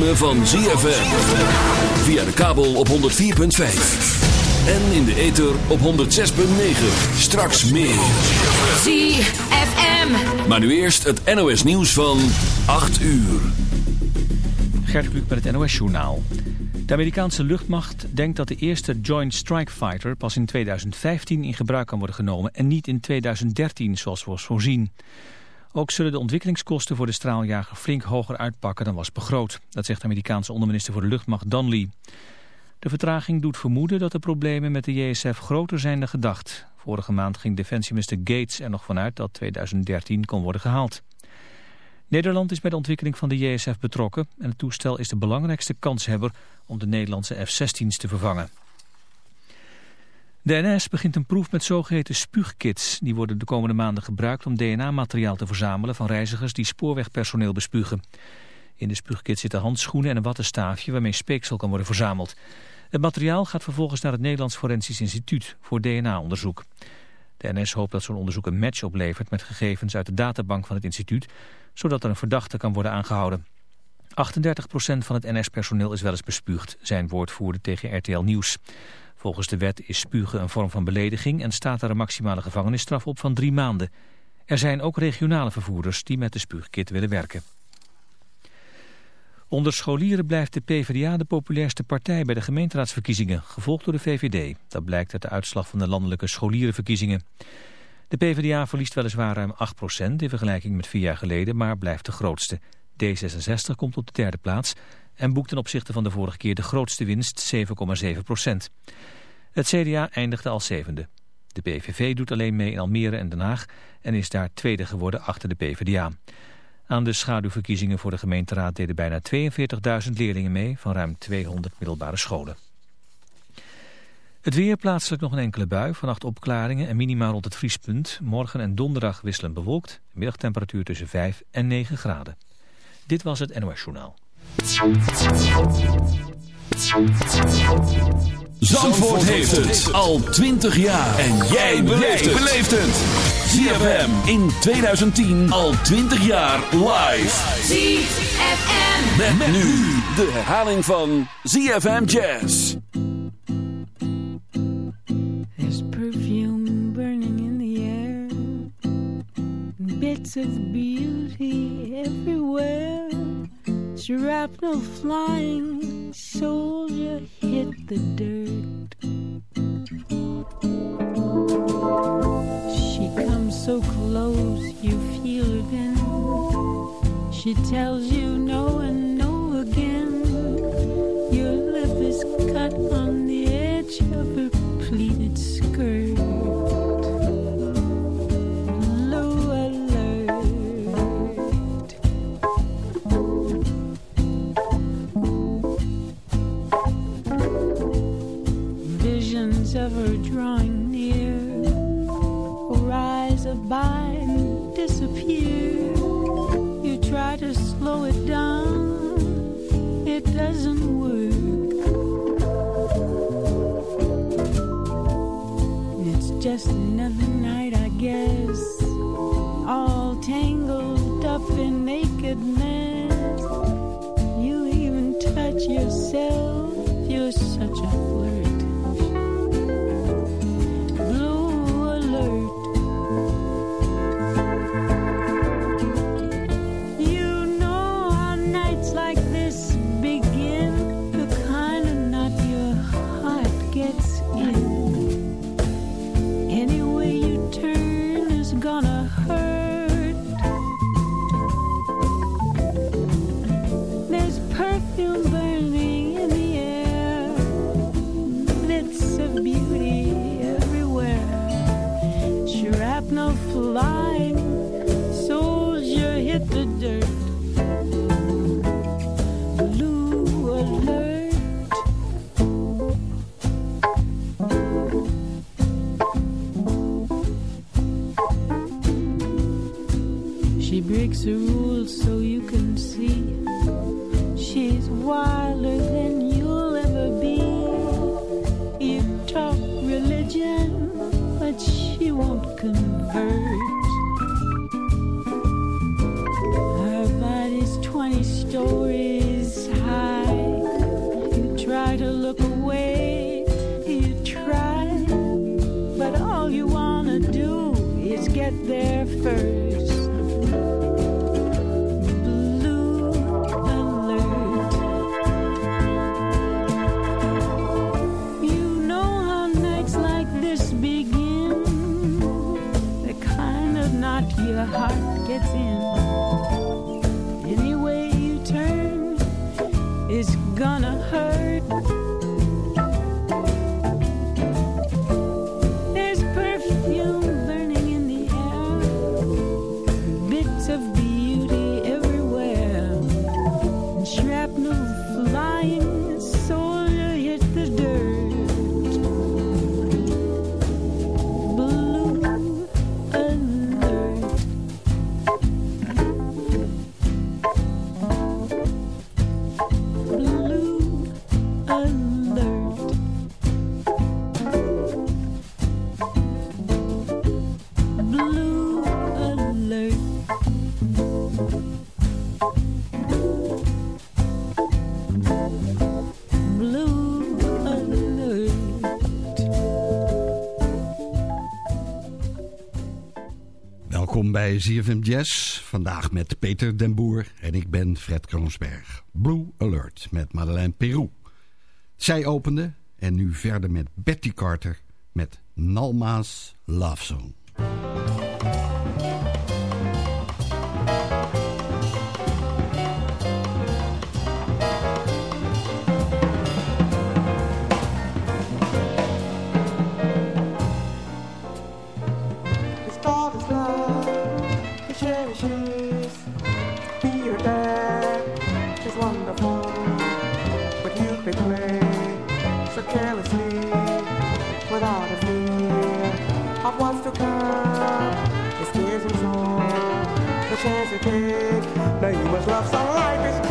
ritme van ZFM. Via de kabel op 104.5. En in de ether op 106.9. Straks meer. ZFM. Maar nu eerst het NOS nieuws van 8 uur. Gert Kluk met het NOS journaal. De Amerikaanse luchtmacht denkt dat de eerste Joint Strike Fighter pas in 2015 in gebruik kan worden genomen en niet in 2013 zoals was voorzien. Ook zullen de ontwikkelingskosten voor de straaljager flink hoger uitpakken dan was begroot. Dat zegt de Amerikaanse onderminister voor de luchtmacht Donley. De vertraging doet vermoeden dat de problemen met de JSF groter zijn dan gedacht. Vorige maand ging defensieminister Gates er nog vanuit dat 2013 kon worden gehaald. Nederland is bij de ontwikkeling van de JSF betrokken en het toestel is de belangrijkste kanshebber om de Nederlandse F-16's te vervangen. De NS begint een proef met zogeheten spuugkits. Die worden de komende maanden gebruikt om DNA-materiaal te verzamelen van reizigers die spoorwegpersoneel bespugen. In de spuugkit zitten handschoenen en een wattenstaafje waarmee speeksel kan worden verzameld. Het materiaal gaat vervolgens naar het Nederlands Forensisch Instituut voor DNA-onderzoek. De NS hoopt dat zo'n onderzoek een match oplevert met gegevens uit de databank van het instituut, zodat er een verdachte kan worden aangehouden. 38% van het NS-personeel is wel eens bespuugd, zijn woordvoerder tegen RTL Nieuws. Volgens de wet is spugen een vorm van belediging en staat daar een maximale gevangenisstraf op van drie maanden. Er zijn ook regionale vervoerders die met de spuugkit willen werken. Onder scholieren blijft de PvdA de populairste partij bij de gemeenteraadsverkiezingen, gevolgd door de VVD. Dat blijkt uit de uitslag van de landelijke scholierenverkiezingen. De PvdA verliest weliswaar ruim 8% in vergelijking met vier jaar geleden, maar blijft de grootste. D66 komt op de derde plaats en boekt ten opzichte van de vorige keer de grootste winst, 7,7%. Het CDA eindigde als zevende. De PVV doet alleen mee in Almere en Den Haag en is daar tweede geworden achter de PvdA. Aan de schaduwverkiezingen voor de gemeenteraad deden bijna 42.000 leerlingen mee van ruim 200 middelbare scholen. Het weer plaatselijk nog een enkele bui, vannacht opklaringen en minima rond het vriespunt. Morgen en donderdag wisselen bewolkt, middagtemperatuur tussen 5 en 9 graden. Dit was het NOS Journaal. Zandvoort heeft het al 20 jaar. En jij beleeft het. ZFM in 2010 al 20 jaar live. ZFM. Met, met nu de herhaling van ZFM Jazz. There's perfume burning in the air. Bits of beauty everywhere. Shrapnel flying, soldier hit the dirt. She comes so close, you feel then. She tells you no and no again. Your lip is cut on the edge of her pleated skirt. Of her drawing near rise up by and disappear. You try to slow it down, it doesn't work. It's just another night, I guess, all tangled up in nakedness. You even touch yourself, you're such a flirt. bij ZFM Jazz. Vandaag met Peter den Boer en ik ben Fred Kroonsberg. Blue Alert met Madeleine Peru. Zij opende en nu verder met Betty Carter met Nalma's Love Zone. Now you must love some life.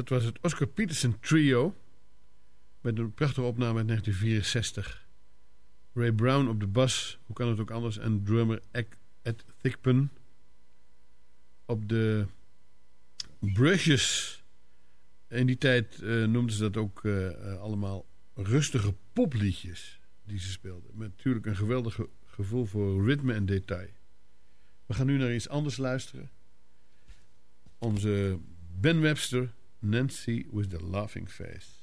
Dat was het Oscar Peterson Trio. Met een prachtige opname uit 1964. Ray Brown op de bas, hoe kan het ook anders, en drummer Ed Thigpen op de brushes. In die tijd uh, noemden ze dat ook uh, allemaal rustige popliedjes die ze speelden. Met natuurlijk een geweldig gevoel voor ritme en detail. We gaan nu naar iets anders luisteren. Onze Ben Webster, Nancy with the Laughing Face.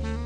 Wat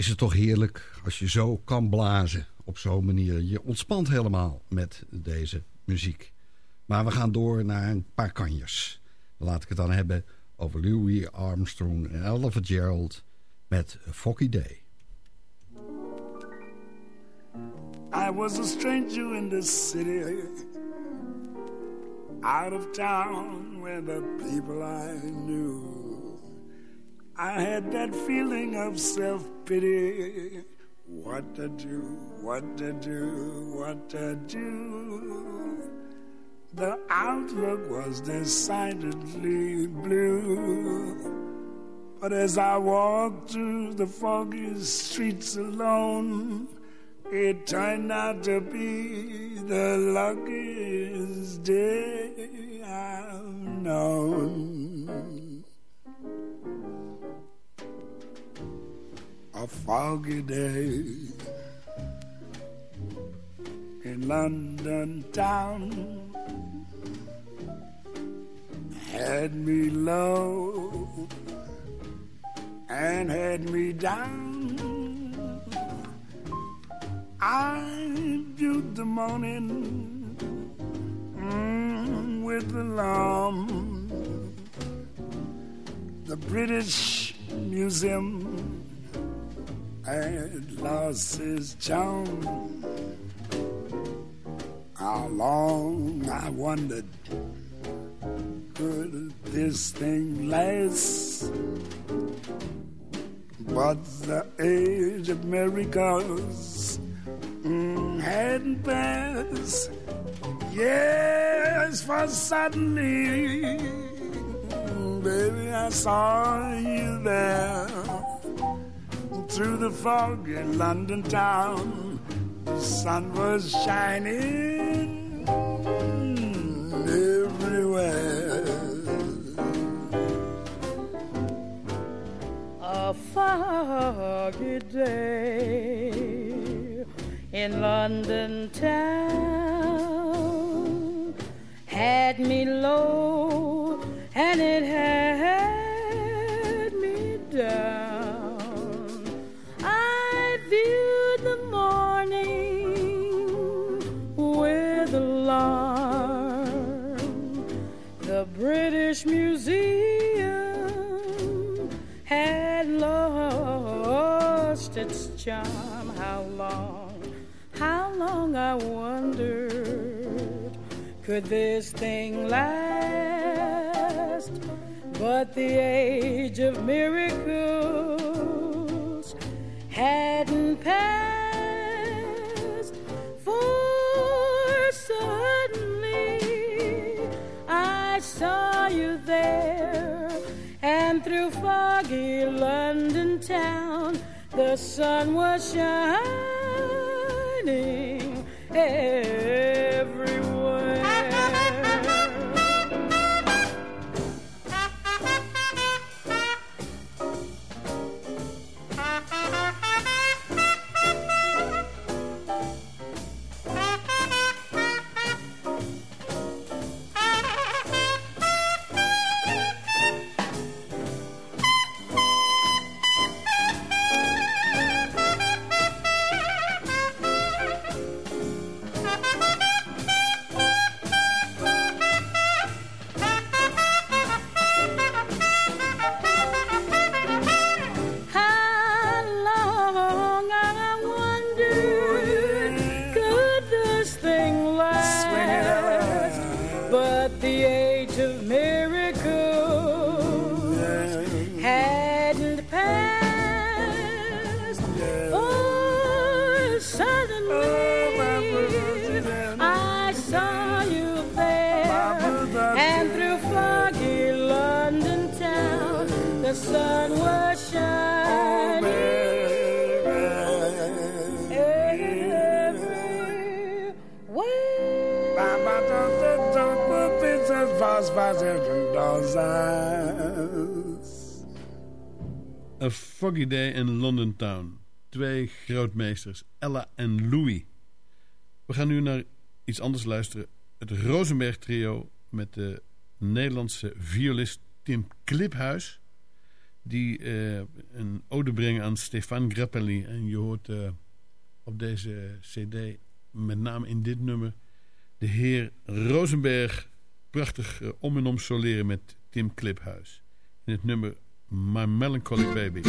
is het toch heerlijk als je zo kan blazen op zo'n manier. Je ontspant helemaal met deze muziek. Maar we gaan door naar een paar kanjers. Laat ik het dan hebben over Louis Armstrong en Ella Fitzgerald met Foggy Day. I was a stranger in this city, out of town where the people I knew. I had that feeling of self pity. What to do, what to do, what to do. The outlook was decidedly blue. But as I walked through the foggy streets alone, it turned out to be the luckiest day I've known. A foggy day in London town had me low and had me down. I viewed the morning mm, with alarm. The British Museum had lost his charm. How long I wondered could this thing last? But the age of miracles mm, hadn't passed. Yes, for suddenly, baby, I saw you there through the fog in London town. The sun was shining everywhere. A foggy day in London town had me low charm. How long, how long I wondered, could this thing last? But the age of miracles hadn't passed, for suddenly I saw you there, and through foggy London town, the sun was shining everywhere. Foggy Day in London Town. Twee grootmeesters, Ella en Louis. We gaan nu naar iets anders luisteren. Het Rosenberg trio met de Nederlandse violist Tim Kliphuis. Die eh, een ode brengen aan Stefan Grappelli. En je hoort eh, op deze cd, met name in dit nummer... de heer Rosenberg prachtig eh, om en om soleren met Tim Kliphuis. In het nummer My Melancholy Baby.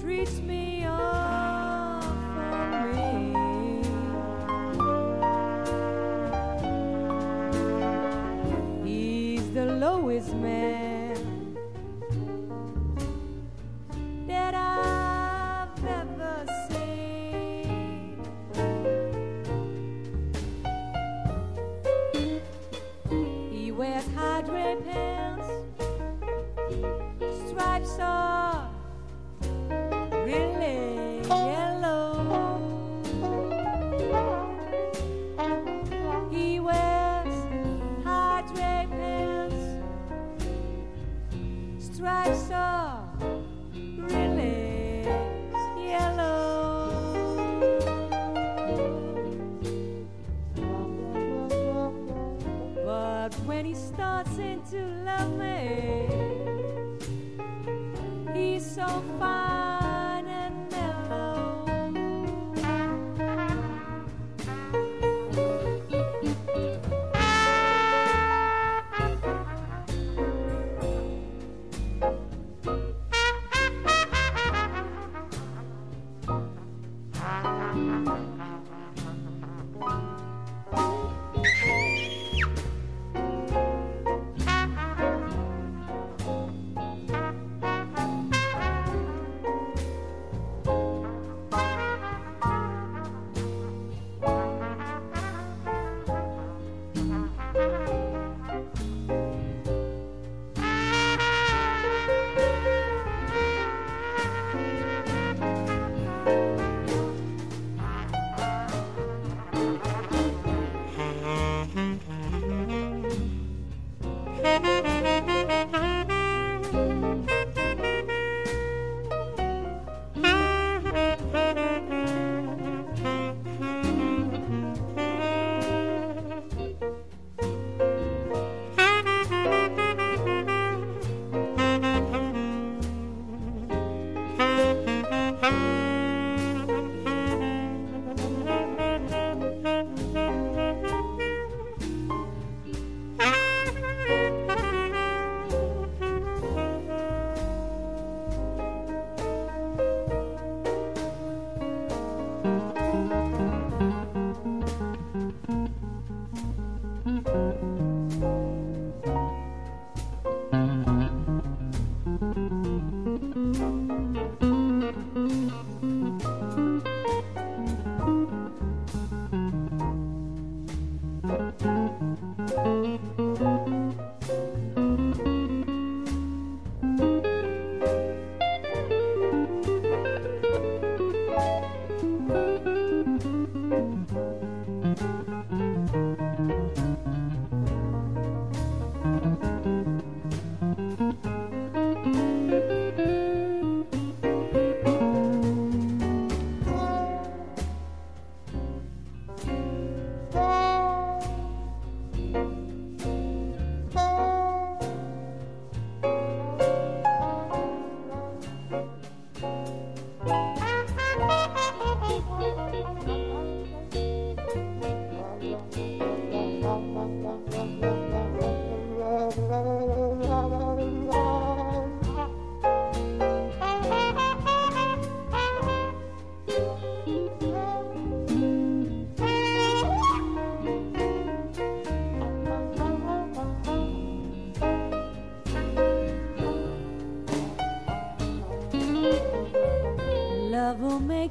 treats me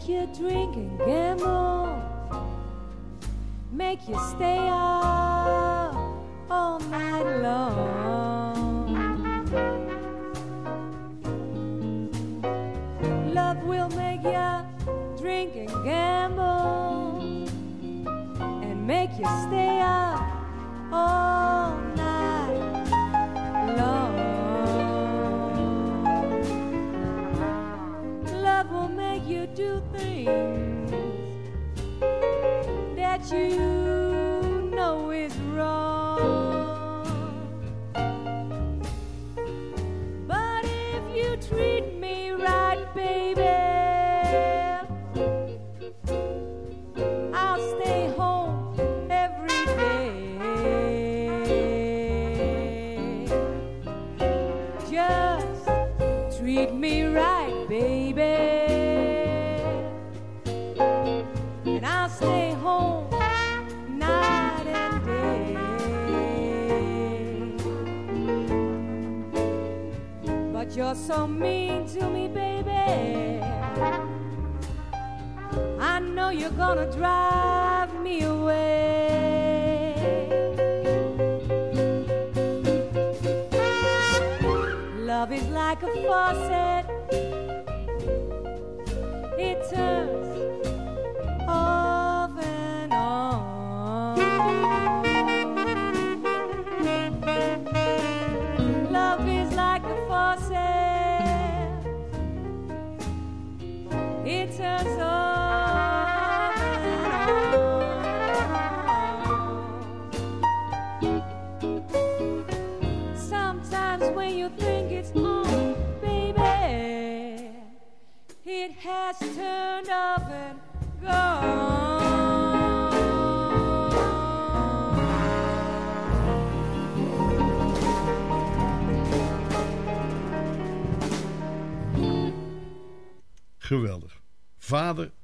make you drink and gamble, make you stay up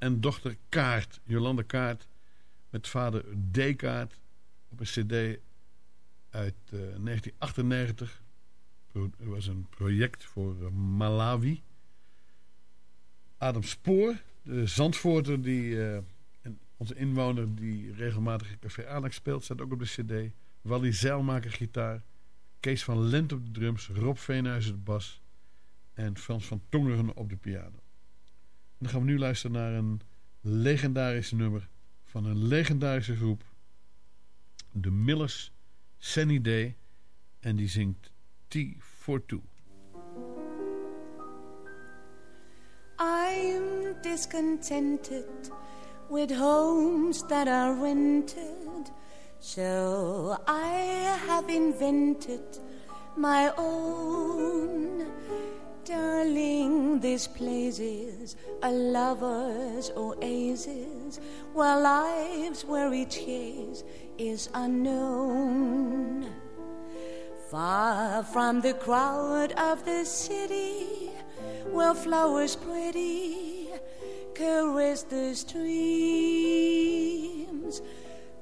en dochter Kaart. Jolande Kaart met vader D-kaart op een cd uit eh, 1998. Pro- Het was een project voor eh, Malawi. Adam Spoor, de Zandvoorter, die, eh, en onze inwoner die regelmatig in Café Alex speelt, staat ook op de cd. Wally Zeilmaker gitaar. Kees van Lent op de drums. Rob Veenhuizen de bas. En Frans van Tongeren op de piano. Dan gaan we nu luisteren naar een legendarisch nummer van een legendarische groep. De Millers, Sunny Day. En die zingt T for Two. I'm discontented with homes that are rented, so I have invented my own. Darling, this place is a lover's oasis, where life's weary chase is unknown. Far from the crowd of the city, where flowers pretty caress the streams,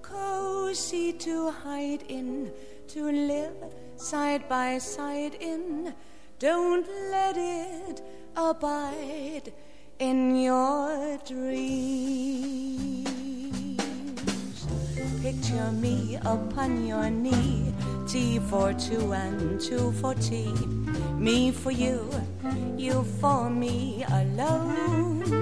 cozy to hide in, to live side by side in. Don't let it abide in your dreams. Picture me upon your knee, Tea for two and two for tea. Me for you, you for me alone.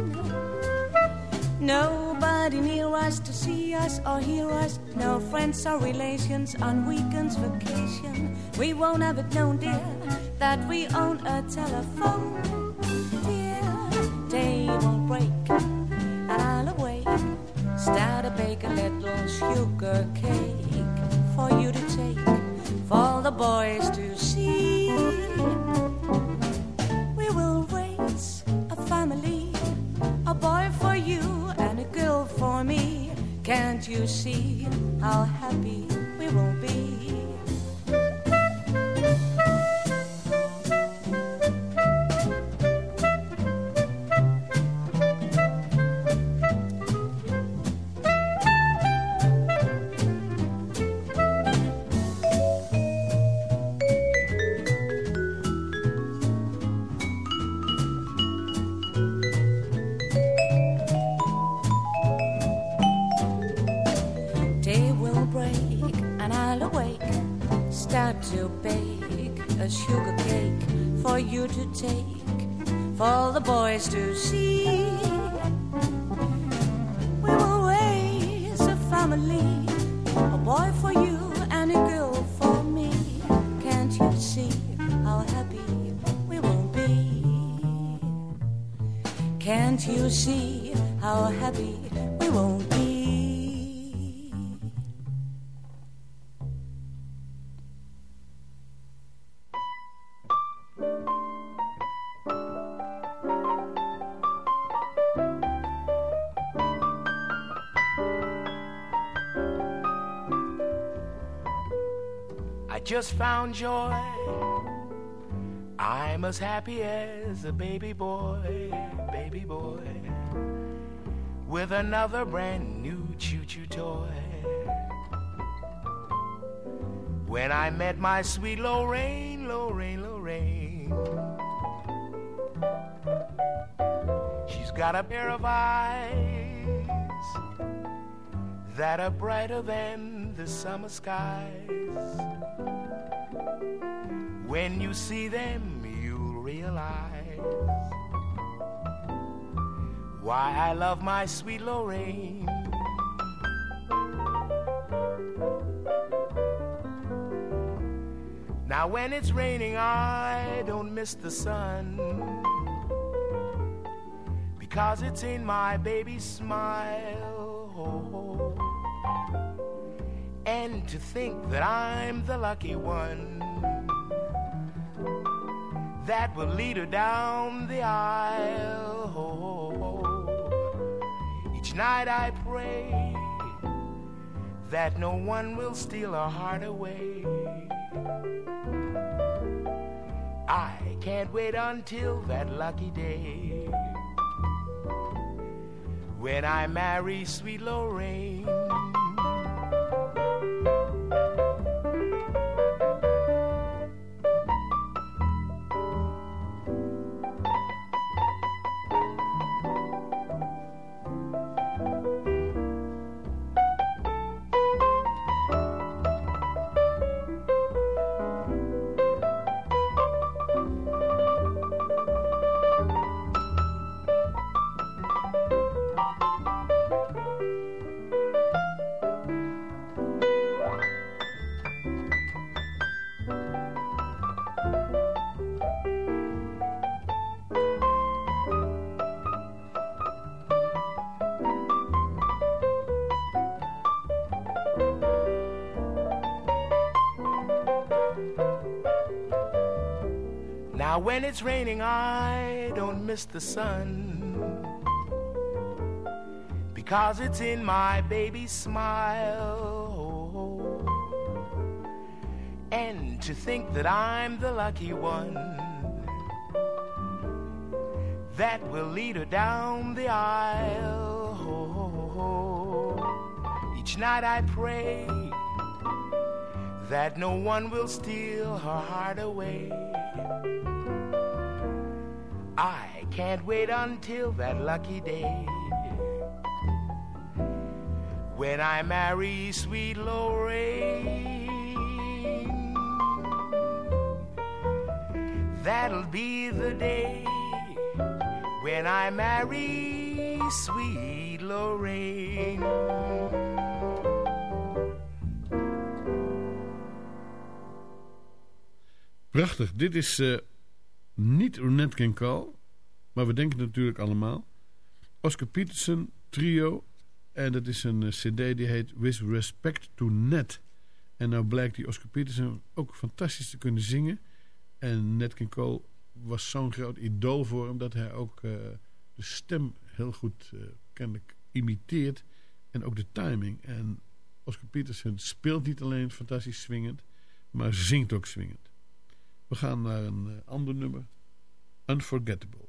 Nobody near us to see us or hear us. No friends or relations on weekends vacation. We won't have it known, dear, that we own a telephone. Dear, day won't break, I'll awake. Start to bake a little sugar cake for you to take, for the boys to for me. Can't you see how happy we will be? Sugar cake for you to take, for the boys to see. We will raise a family, a boy for you and a girl for me. Can't you see how happy we will be? Can't you see how happy we will be? found joy. I'm as happy as a baby boy, baby boy, with another brand new choo choo toy. When I met my sweet Lorraine, Lorraine, Lorraine, she's got a pair of eyes that are brighter than the summer skies. When you see them, you'll realize why I love my sweet Lorraine. Now, when it's raining, I don't miss the sun because it's in my baby's smile. And to think that I'm the lucky one that will lead her down the aisle. Each night I pray that no one will steal her heart away. I can't wait until that lucky day when I marry sweet Lorraine. It's raining, I don't miss the sun because it's in my baby's smile. And to think that I'm the lucky one that will lead her down the aisle. Each night I pray that no one will steal her heart away. Can't wait until that lucky day when I marry sweet Lorraine. That'll be the day when I marry sweet Lorraine. Prachtig. Dit is uh, niet Nat King Cole, maar we denken natuurlijk allemaal. Oscar Peterson Trio. En dat is een uh, cd die heet With Respect to Nat. En nou blijkt die Oscar Peterson ook fantastisch te kunnen zingen. En Nat King Cole was zo'n groot idool voor hem... dat hij ook uh, de stem heel goed kennelijk imiteert. En ook de timing. En Oscar Peterson speelt niet alleen fantastisch swingend... maar zingt ook swingend. We gaan naar een ander nummer. Unforgettable.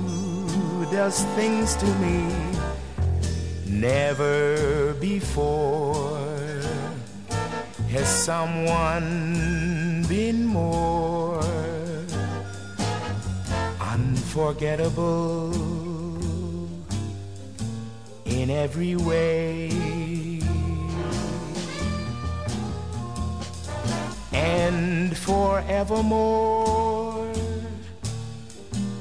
does things to me. Never before has someone been more unforgettable in every way. And forevermore,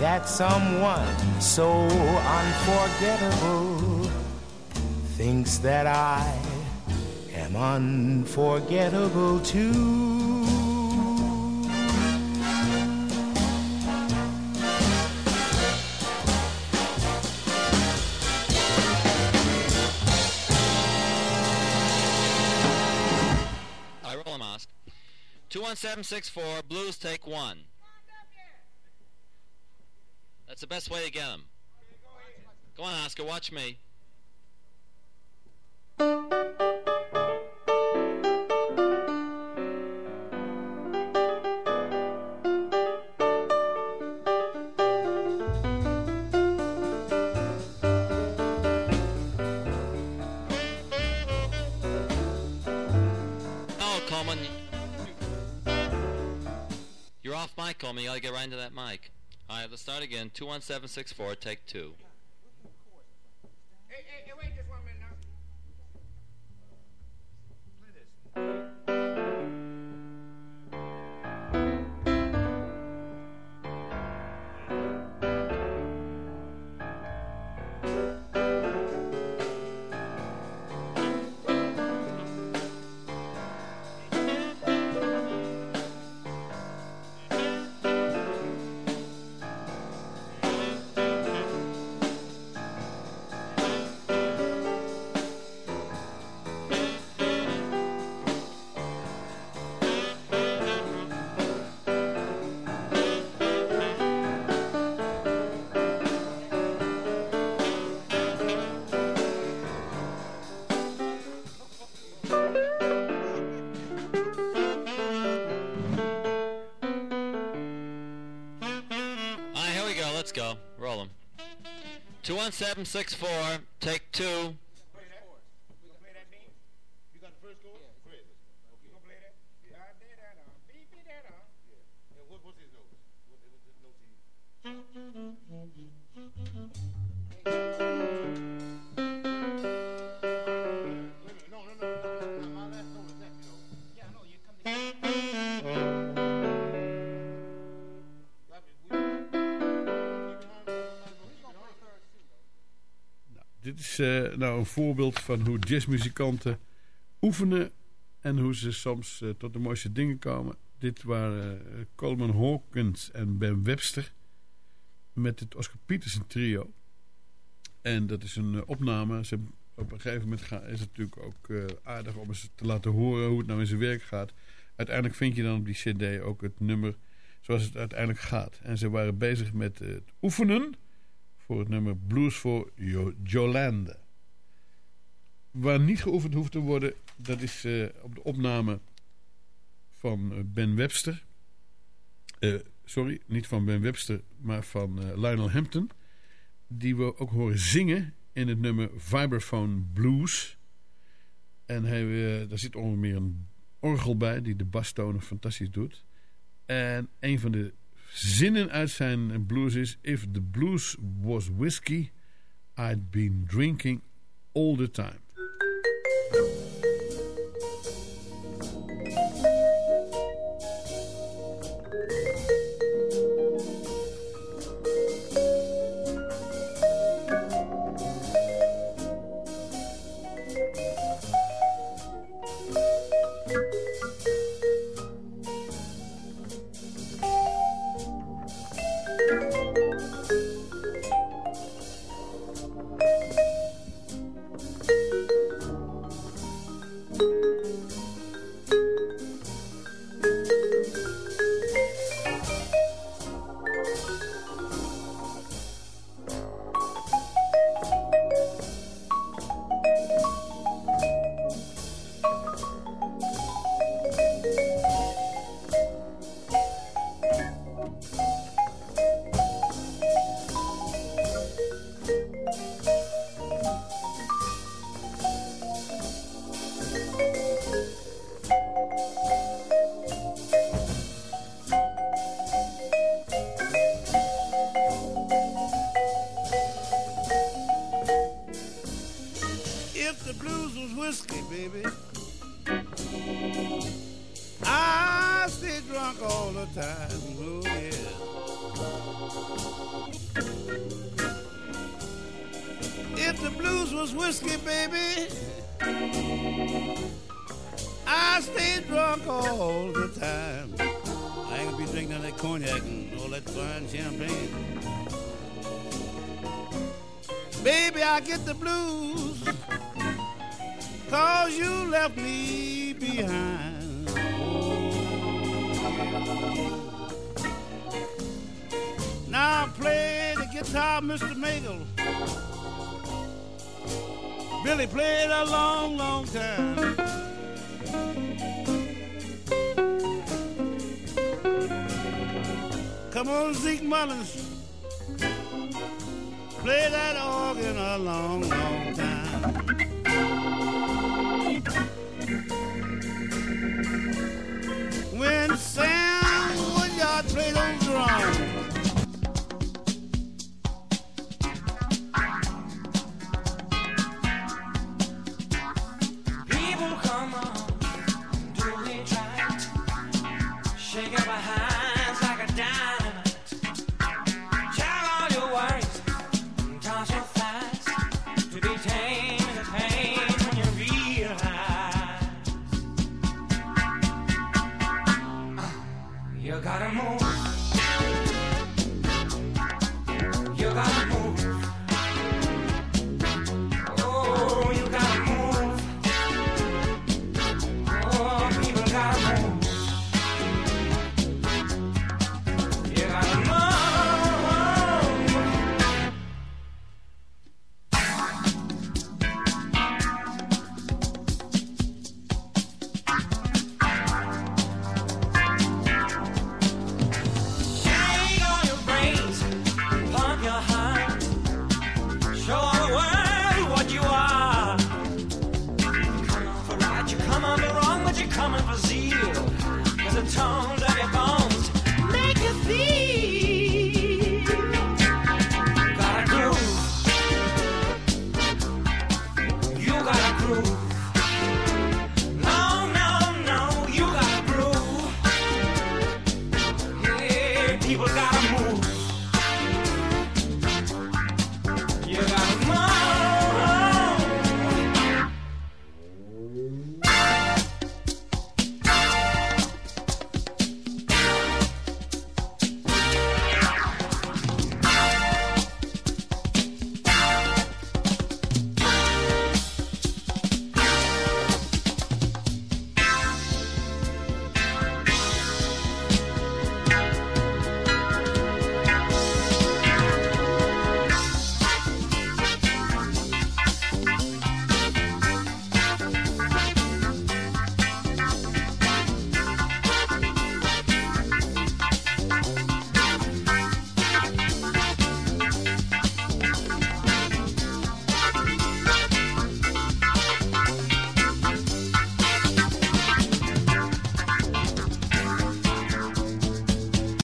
that someone so unforgettable thinks that I am unforgettable too. I roll a mask. 21764, Blues take one. That's the best way to get them. Go on, Oscar, watch me. Oh, Coleman. You're off mic, Coleman. You gotta get right into that mic. All right. Let's start again. 21764, take 2. 21764, take two. Dit is eh, nou een voorbeeld van hoe jazzmuzikanten oefenen en hoe ze soms eh, tot de mooiste dingen komen. Dit waren eh, Coleman Hawkins en Ben Webster met het Oscar Peterson trio. En dat is een opname. Ze, op een gegeven moment ga- is het natuurlijk ook aardig om eens te laten horen hoe het nou in zijn werk gaat. Uiteindelijk vind je dan op die cd ook het nummer zoals het uiteindelijk gaat. En ze waren bezig met het oefenen voor het nummer Blues voor Jo- Jolande. Waar niet geoefend hoeft te worden, dat is eh, op de opname van eh, Ben Webster. Eh, sorry, niet van Ben Webster, maar van Lionel Hampton. Die we ook horen zingen in het nummer Vibraphone Blues. En daar zit onder meer een orgel bij die de bastonen fantastisch doet. En een van de zinnen uit zijn blues is... If the blues was whiskey, I'd been drinking all the time. Time. Oh, yeah. If the blues was whiskey, baby, I stay drunk all the time. I ain't gonna be drinking all that cognac and all that fine champagne. Baby, I get the blues, cause you left me behind. Now play the guitar, Mr. Mackel. Billy played a long, long time. Come on, Zeke Mullins. Play that organ a long, long time.